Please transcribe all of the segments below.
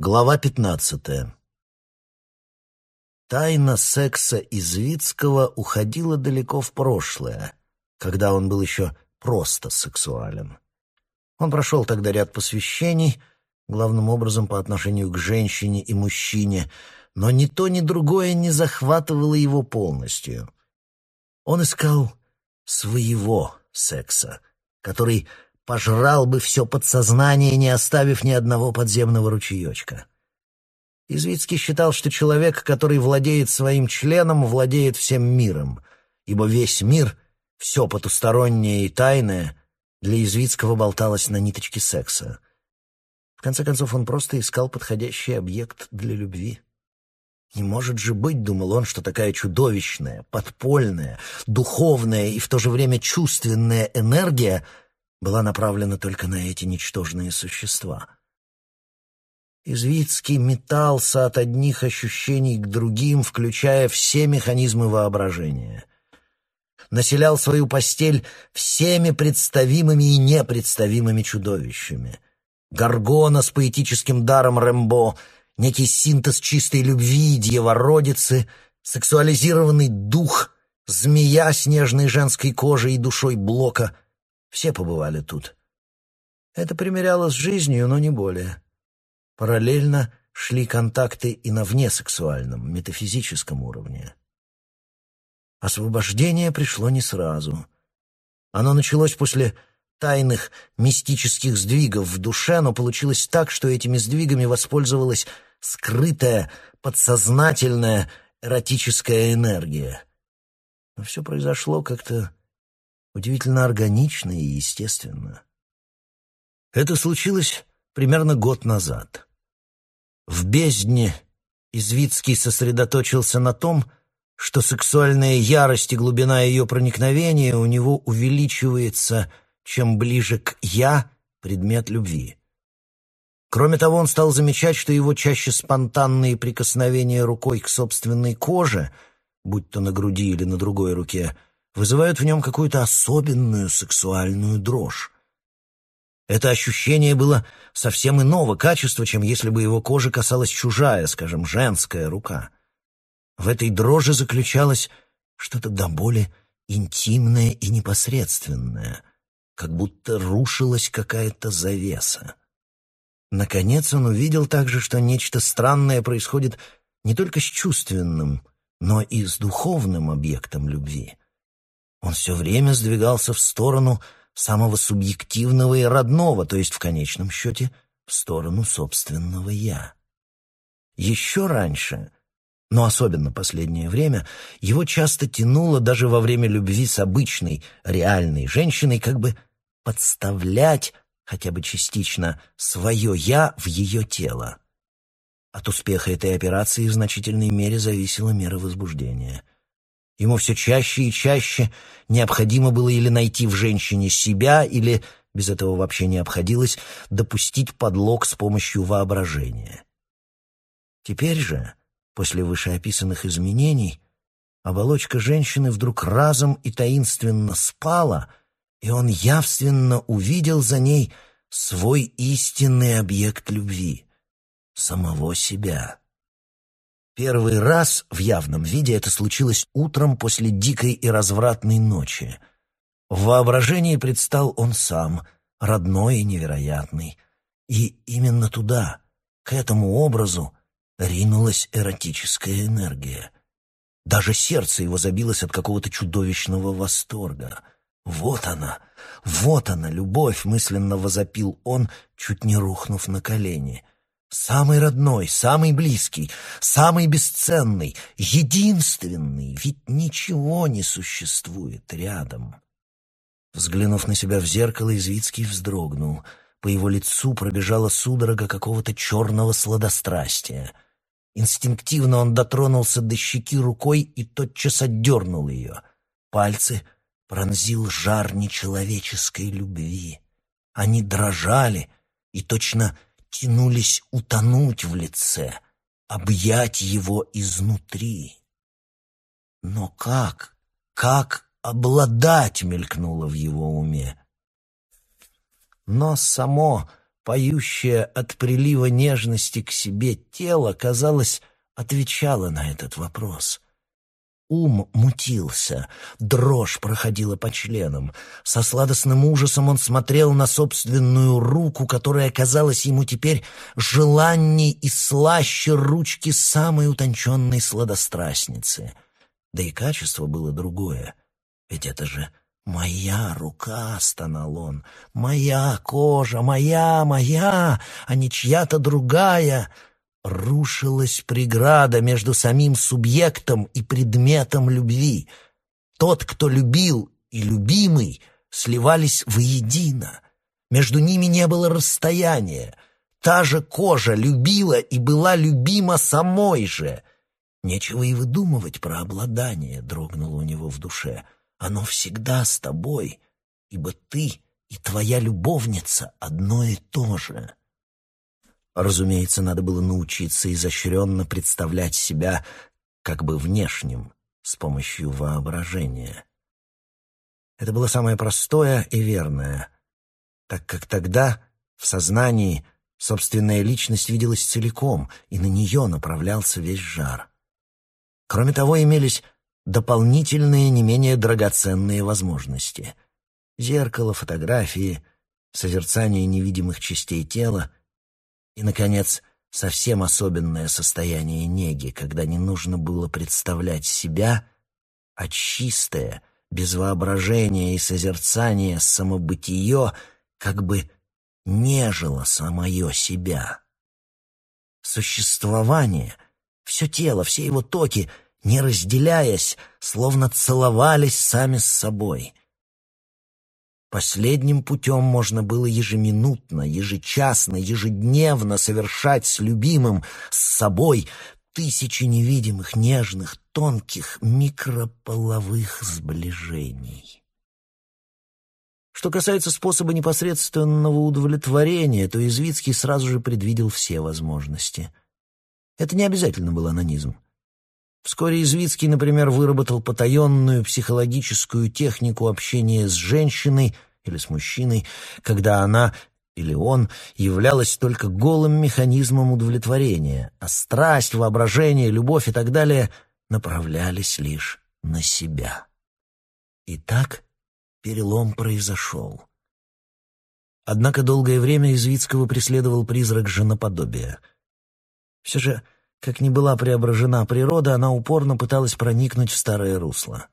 Глава пятнадцатая. Тайна секса Извицкого уходила далеко в прошлое, когда он был еще просто сексуален. Он прошел тогда ряд посвящений, главным образом по отношению к женщине и мужчине, но ни то, ни другое не захватывало его полностью. Он искал своего секса, который пожрал бы все подсознание, не оставив ни одного подземного ручеечка. Извицкий считал, что человек, который владеет своим членом, владеет всем миром, ибо весь мир, все потустороннее и тайное, для Извицкого болталось на ниточке секса. В конце концов, он просто искал подходящий объект для любви. Не может же быть, думал он, что такая чудовищная, подпольная, духовная и в то же время чувственная энергия — была направлена только на эти ничтожные существа. Извицкий метался от одних ощущений к другим, включая все механизмы воображения. Населял свою постель всеми представимыми и непредставимыми чудовищами. Гаргона с поэтическим даром Рэмбо, некий синтез чистой любви и дьявородицы, сексуализированный дух, змея с нежной женской кожей и душой Блока — все побывали тут. Это примеряло с жизнью, но не более. Параллельно шли контакты и на внесексуальном, метафизическом уровне. Освобождение пришло не сразу. Оно началось после тайных мистических сдвигов в душе, но получилось так, что этими сдвигами воспользовалась скрытая, подсознательная эротическая энергия. Но все произошло как-то удивительно органично и естественно. Это случилось примерно год назад. В бездне Извицкий сосредоточился на том, что сексуальная ярость и глубина ее проникновения у него увеличивается, чем ближе к «я» предмет любви. Кроме того, он стал замечать, что его чаще спонтанные прикосновения рукой к собственной коже, будь то на груди или на другой руке – вызывают в нем какую-то особенную сексуальную дрожь. Это ощущение было совсем иного качества, чем если бы его кожи касалась чужая, скажем, женская рука. В этой дрожи заключалось что-то до боли интимное и непосредственное, как будто рушилась какая-то завеса. Наконец он увидел также, что нечто странное происходит не только с чувственным, но и с духовным объектом любви. Он все время сдвигался в сторону самого субъективного и родного, то есть в конечном счете в сторону собственного «я». Еще раньше, но особенно последнее время, его часто тянуло даже во время любви с обычной, реальной женщиной как бы подставлять хотя бы частично свое «я» в ее тело. От успеха этой операции в значительной мере зависела мера возбуждения — Ему все чаще и чаще необходимо было или найти в женщине себя, или, без этого вообще не обходилось, допустить подлог с помощью воображения. Теперь же, после вышеописанных изменений, оболочка женщины вдруг разом и таинственно спала, и он явственно увидел за ней свой истинный объект любви — самого себя. Первый раз в явном виде это случилось утром после дикой и развратной ночи. В воображении предстал он сам, родной и невероятный. И именно туда, к этому образу, ринулась эротическая энергия. Даже сердце его забилось от какого-то чудовищного восторга. «Вот она! Вот она, любовь!» — мысленно возопил он, чуть не рухнув на колени — Самый родной, самый близкий, самый бесценный, единственный, ведь ничего не существует рядом. Взглянув на себя в зеркало, Извицкий вздрогнул. По его лицу пробежала судорога какого-то черного сладострастия. Инстинктивно он дотронулся до щеки рукой и тотчас отдернул ее. Пальцы пронзил жар нечеловеческой любви. Они дрожали и точно тянулись утонуть в лице, объять его изнутри. Но как, как обладать мелькнуло в его уме? Но само поющее от прилива нежности к себе тело, казалось, отвечало на этот вопрос. Ум мутился, дрожь проходила по членам. Со сладостным ужасом он смотрел на собственную руку, которая казалась ему теперь желанней и слаще ручки самой утонченной сладострастницы. Да и качество было другое. Ведь это же «Моя рука», — стонал он, — «моя кожа, моя, моя, а не чья-то другая». Рушилась преграда между самим субъектом и предметом любви. Тот, кто любил, и любимый сливались воедино. Между ними не было расстояния. Та же кожа любила и была любима самой же. Нечего и выдумывать про обладание, дрогнуло у него в душе — оно всегда с тобой, ибо ты и твоя любовница одно и то же. Разумеется, надо было научиться изощренно представлять себя как бы внешним, с помощью воображения. Это было самое простое и верное, так как тогда в сознании собственная личность виделась целиком, и на нее направлялся весь жар. Кроме того, имелись дополнительные, не менее драгоценные возможности. Зеркало, фотографии, созерцание невидимых частей тела и, наконец, совсем особенное состояние неги, когда не нужно было представлять себя, а чистое, без воображения и созерцания самобытие как бы нежило самое себя. Существование, все тело, все его токи — не разделяясь, словно целовались сами с собой. Последним путем можно было ежеминутно, ежечасно, ежедневно совершать с любимым, с собой тысячи невидимых, нежных, тонких, микрополовых сближений. Что касается способа непосредственного удовлетворения, то Извицкий сразу же предвидел все возможности. Это не обязательно был анонизм. Вскоре Извицкий, например, выработал потаенную психологическую технику общения с женщиной или с мужчиной, когда она или он являлась только голым механизмом удовлетворения, а страсть, воображение, любовь и так далее направлялись лишь на себя. И так перелом произошел. Однако долгое время Извицкого преследовал призрак женоподобия. Все же как ни была преображена природа, она упорно пыталась проникнуть в старое русло.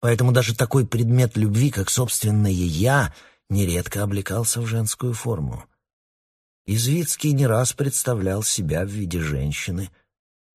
Поэтому даже такой предмет любви, как собственное «я», нередко облекался в женскую форму. Извицкий не раз представлял себя в виде женщины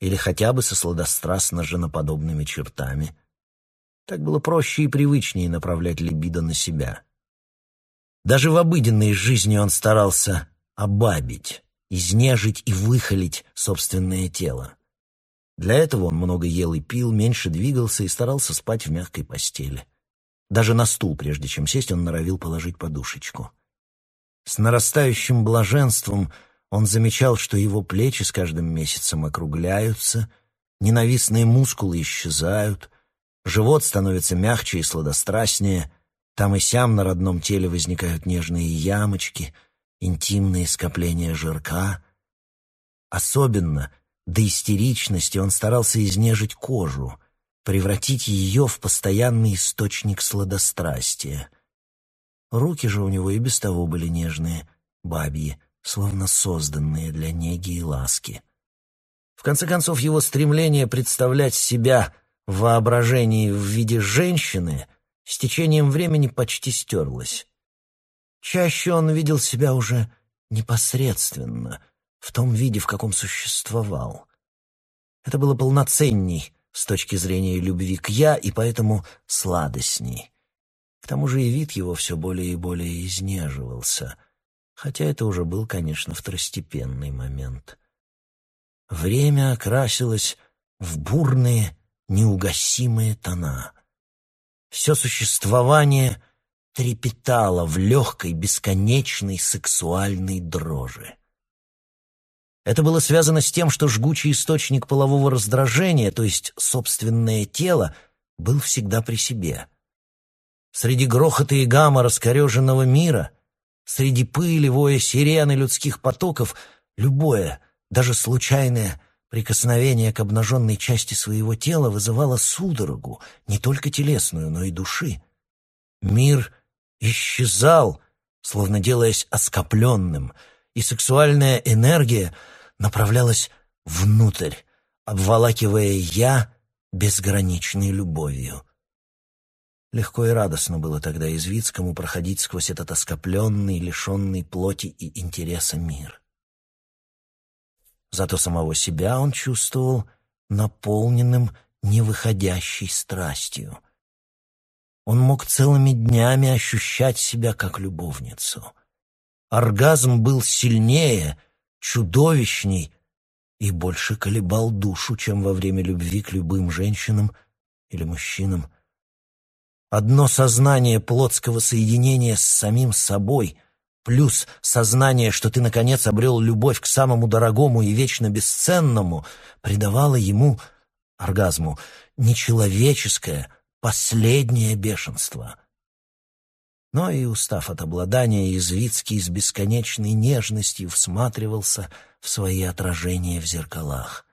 или хотя бы со сладострастно женоподобными чертами. Так было проще и привычнее направлять либидо на себя. Даже в обыденной жизни он старался обабить изнежить и выхолить собственное тело. Для этого он много ел и пил, меньше двигался и старался спать в мягкой постели. Даже на стул, прежде чем сесть, он норовил положить подушечку. С нарастающим блаженством он замечал, что его плечи с каждым месяцем округляются, ненавистные мускулы исчезают, живот становится мягче и сладострастнее, там и сям на родном теле возникают нежные ямочки — интимные скопления жирка. Особенно до истеричности он старался изнежить кожу, превратить ее в постоянный источник сладострастия. Руки же у него и без того были нежные, бабьи, словно созданные для неги и ласки. В конце концов, его стремление представлять себя в воображении в виде женщины с течением времени почти стерлось. Чаще он видел себя уже непосредственно, в том виде, в каком существовал. Это было полноценней с точки зрения любви к «я» и поэтому сладостней. К тому же и вид его все более и более изнеживался, хотя это уже был, конечно, второстепенный момент. Время окрасилось в бурные, неугасимые тона. Все существование трепетала в легкой, бесконечной сексуальной дрожи. Это было связано с тем, что жгучий источник полового раздражения, то есть собственное тело, был всегда при себе. Среди грохота и гамма раскореженного мира Среди пыли, воя сирены людских потоков любое, даже случайное прикосновение к обнаженной части своего тела вызывало судорогу, не только телесную, но и души. Мир исчезал, словно делаясь оскопленным, и сексуальная энергия направлялась внутрь, обволакивая «я» безграничной любовью. Легко и радостно было тогда Извицкому проходить сквозь этот оскопленный, лишенный плоти и интереса мир. Зато самого себя он чувствовал наполненным невыходящей страстью. Он мог целыми днями ощущать себя как любовницу. Оргазм был сильнее, чудовищней и больше колебал душу, чем во время любви к любым женщинам или мужчинам. Одно сознание плотского соединения с самим собой, плюс сознание, что ты, наконец, обрел любовь к самому дорогому и вечно бесценному, придавало ему, оргазму, нечеловеческое, последнее бешенство. Но и устав от обладания, Извицкий с бесконечной нежностью всматривался в свои отражения в зеркалах.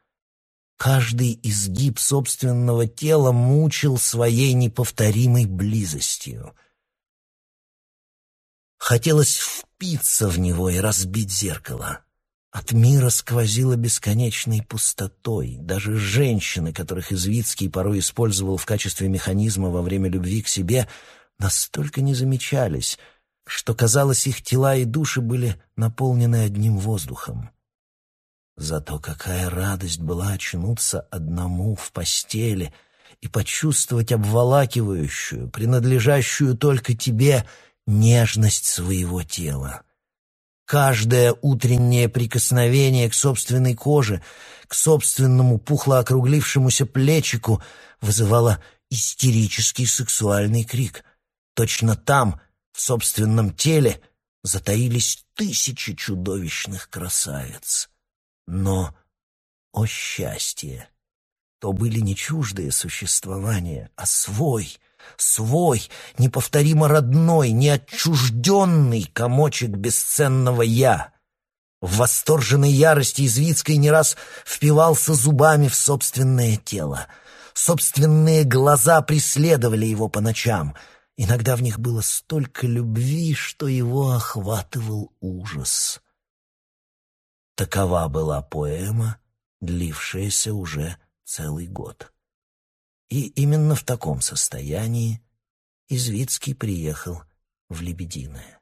Каждый изгиб собственного тела мучил своей неповторимой близостью. Хотелось впиться в него и разбить зеркало. От мира сквозило бесконечной пустотой. Даже женщины, которых Извицкий порой использовал в качестве механизма во время любви к себе, настолько не замечались, что, казалось, их тела и души были наполнены одним воздухом. Зато какая радость была очнуться одному в постели и почувствовать обволакивающую, принадлежащую только тебе, нежность своего тела. Каждое утреннее прикосновение к собственной коже, к собственному пухло округлившемуся плечику вызывало истерический сексуальный крик. Точно там, в собственном теле, затаились тысячи чудовищных красавиц. Но, о счастье, то были не чуждые существования, а свой, свой, неповторимо родной, неотчужденный комочек бесценного «я». В восторженной ярости Извицкой не раз впивался зубами в собственное тело. Собственные глаза преследовали его по ночам. Иногда в них было столько любви, что его охватывал ужас. Такова была поэма, длившаяся уже целый год. И именно в таком состоянии Извицкий приехал в Лебединое.